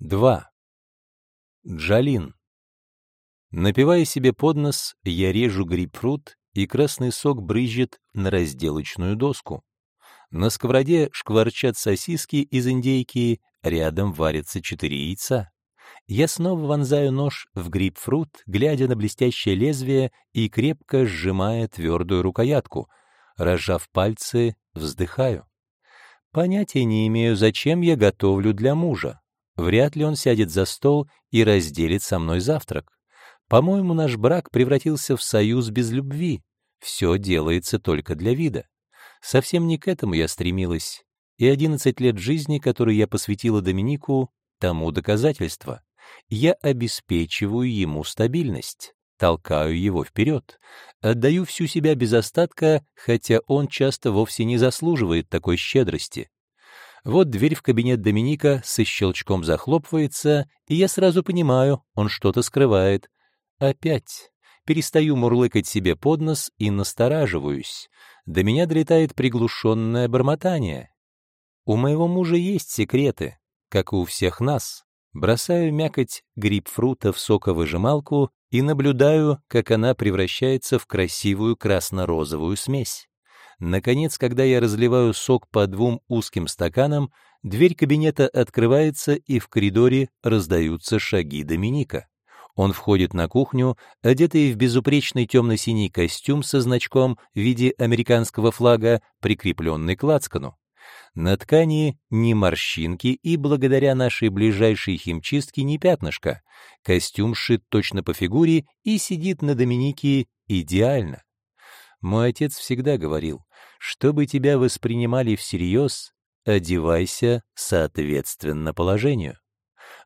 2. Джалин. Напивая себе под нос, я режу грейпфрут, и красный сок брызжет на разделочную доску. На сковороде шкварчат сосиски из индейки, рядом варятся четыре яйца. Я снова вонзаю нож в грейпфрут, глядя на блестящее лезвие и крепко сжимая твердую рукоятку. Разжав пальцы, вздыхаю. Понятия не имею, зачем я готовлю для мужа. Вряд ли он сядет за стол и разделит со мной завтрак. По-моему, наш брак превратился в союз без любви. Все делается только для вида. Совсем не к этому я стремилась. И 11 лет жизни, которые я посвятила Доминику, тому доказательство. Я обеспечиваю ему стабильность, толкаю его вперед, отдаю всю себя без остатка, хотя он часто вовсе не заслуживает такой щедрости. Вот дверь в кабинет Доминика со щелчком захлопывается, и я сразу понимаю, он что-то скрывает. Опять. Перестаю мурлыкать себе под нос и настораживаюсь. До меня долетает приглушенное бормотание. У моего мужа есть секреты, как и у всех нас. Бросаю мякоть грейпфрута в соковыжималку и наблюдаю, как она превращается в красивую красно-розовую смесь. Наконец, когда я разливаю сок по двум узким стаканам, дверь кабинета открывается, и в коридоре раздаются шаги Доминика. Он входит на кухню, одетый в безупречный темно-синий костюм со значком в виде американского флага, прикрепленный к лацкану. На ткани ни морщинки, и благодаря нашей ближайшей химчистке ни пятнышка. Костюм шит точно по фигуре и сидит на Доминике идеально. Мой отец всегда говорил, чтобы тебя воспринимали всерьез, одевайся соответственно положению.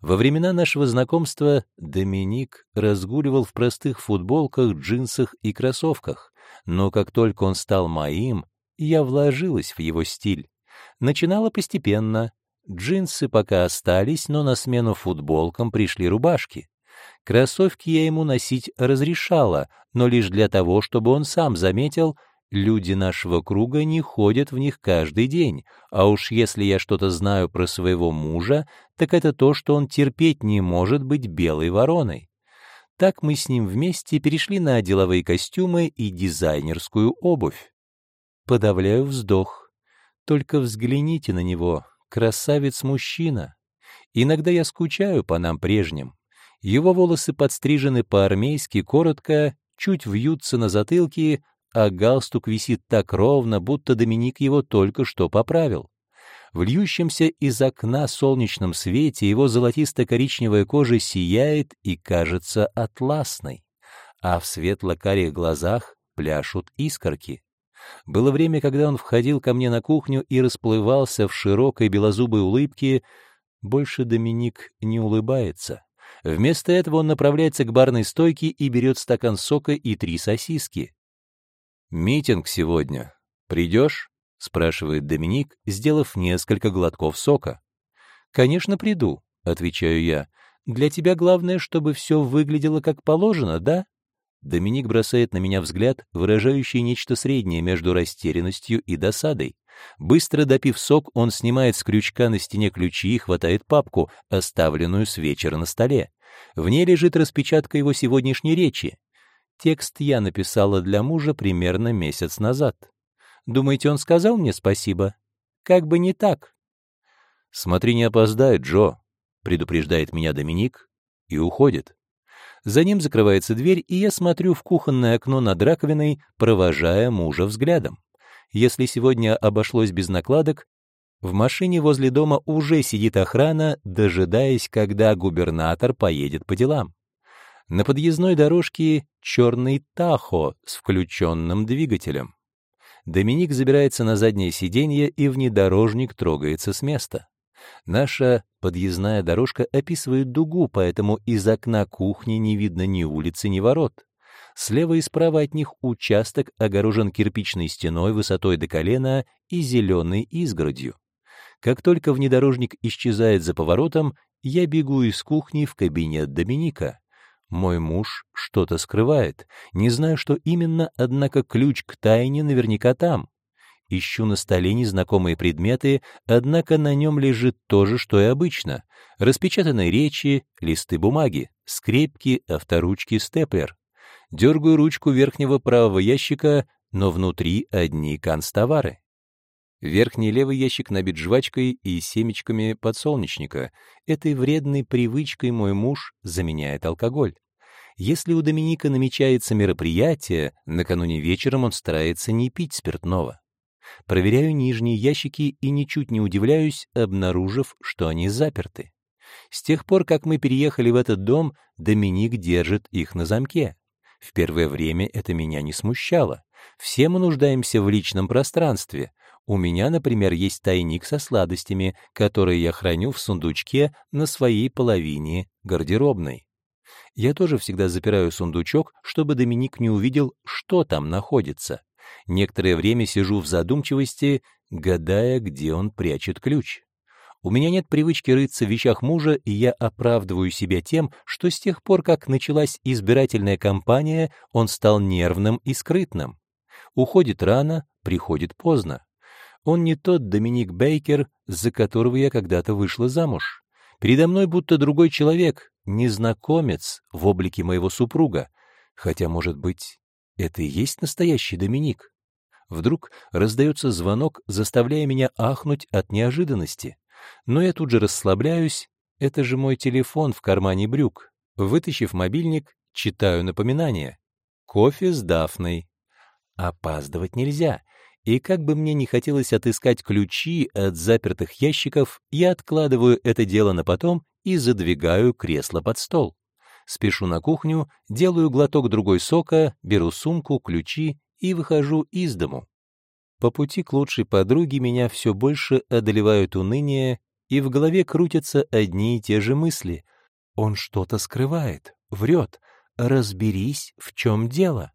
Во времена нашего знакомства Доминик разгуливал в простых футболках, джинсах и кроссовках, но как только он стал моим, я вложилась в его стиль. Начинала постепенно. Джинсы пока остались, но на смену футболкам пришли рубашки. Кроссовки я ему носить разрешала, но лишь для того, чтобы он сам заметил, люди нашего круга не ходят в них каждый день, а уж если я что-то знаю про своего мужа, так это то, что он терпеть не может быть белой вороной. Так мы с ним вместе перешли на деловые костюмы и дизайнерскую обувь. Подавляю вздох. Только взгляните на него, красавец-мужчина. Иногда я скучаю по нам прежним. Его волосы подстрижены по-армейски коротко, чуть вьются на затылке, а галстук висит так ровно, будто Доминик его только что поправил. В льющемся из окна солнечном свете его золотисто-коричневая кожа сияет и кажется атласной, а в светло-карих глазах пляшут искорки. Было время, когда он входил ко мне на кухню и расплывался в широкой белозубой улыбке. Больше Доминик не улыбается. Вместо этого он направляется к барной стойке и берет стакан сока и три сосиски. «Митинг сегодня. Придешь?» — спрашивает Доминик, сделав несколько глотков сока. «Конечно, приду», — отвечаю я. «Для тебя главное, чтобы все выглядело как положено, да?» Доминик бросает на меня взгляд, выражающий нечто среднее между растерянностью и досадой. Быстро допив сок, он снимает с крючка на стене ключи и хватает папку, оставленную с вечера на столе. В ней лежит распечатка его сегодняшней речи. Текст я написала для мужа примерно месяц назад. Думаете, он сказал мне спасибо? Как бы не так. «Смотри, не опоздай, Джо», — предупреждает меня Доминик и уходит. За ним закрывается дверь, и я смотрю в кухонное окно над раковиной, провожая мужа взглядом. Если сегодня обошлось без накладок, в машине возле дома уже сидит охрана, дожидаясь, когда губернатор поедет по делам. На подъездной дорожке черный Тахо с включенным двигателем. Доминик забирается на заднее сиденье, и внедорожник трогается с места. Наша подъездная дорожка описывает дугу, поэтому из окна кухни не видно ни улицы, ни ворот. Слева и справа от них участок огорожен кирпичной стеной высотой до колена и зеленой изгородью. Как только внедорожник исчезает за поворотом, я бегу из кухни в кабинет Доминика. Мой муж что-то скрывает. Не знаю, что именно, однако ключ к тайне наверняка там. ищу на столе незнакомые предметы, однако на нем лежит то же, что и обычно. Распечатанные речи, листы бумаги, скрепки, авторучки, степлер. Дергаю ручку верхнего правого ящика, но внутри одни канцтовары. Верхний левый ящик набит жвачкой и семечками подсолнечника. Этой вредной привычкой мой муж заменяет алкоголь. Если у Доминика намечается мероприятие, накануне вечером он старается не пить спиртного. Проверяю нижние ящики и ничуть не удивляюсь, обнаружив, что они заперты. С тех пор, как мы переехали в этот дом, Доминик держит их на замке. В первое время это меня не смущало. Все мы нуждаемся в личном пространстве. У меня, например, есть тайник со сладостями, которые я храню в сундучке на своей половине гардеробной. Я тоже всегда запираю сундучок, чтобы Доминик не увидел, что там находится. Некоторое время сижу в задумчивости, гадая, где он прячет ключ. У меня нет привычки рыться в вещах мужа, и я оправдываю себя тем, что с тех пор, как началась избирательная кампания, он стал нервным и скрытным. Уходит рано, приходит поздно. Он не тот Доминик Бейкер, за которого я когда-то вышла замуж. Передо мной будто другой человек, незнакомец в облике моего супруга. Хотя, может быть, это и есть настоящий Доминик. Вдруг раздается звонок, заставляя меня ахнуть от неожиданности. Но я тут же расслабляюсь, это же мой телефон в кармане брюк. Вытащив мобильник, читаю напоминание. Кофе с Дафной. Опаздывать нельзя. И как бы мне не хотелось отыскать ключи от запертых ящиков, я откладываю это дело на потом и задвигаю кресло под стол. Спешу на кухню, делаю глоток другой сока, беру сумку, ключи и выхожу из дому. По пути к лучшей подруге меня все больше одолевают уныние, и в голове крутятся одни и те же мысли. Он что-то скрывает, врет. Разберись, в чем дело.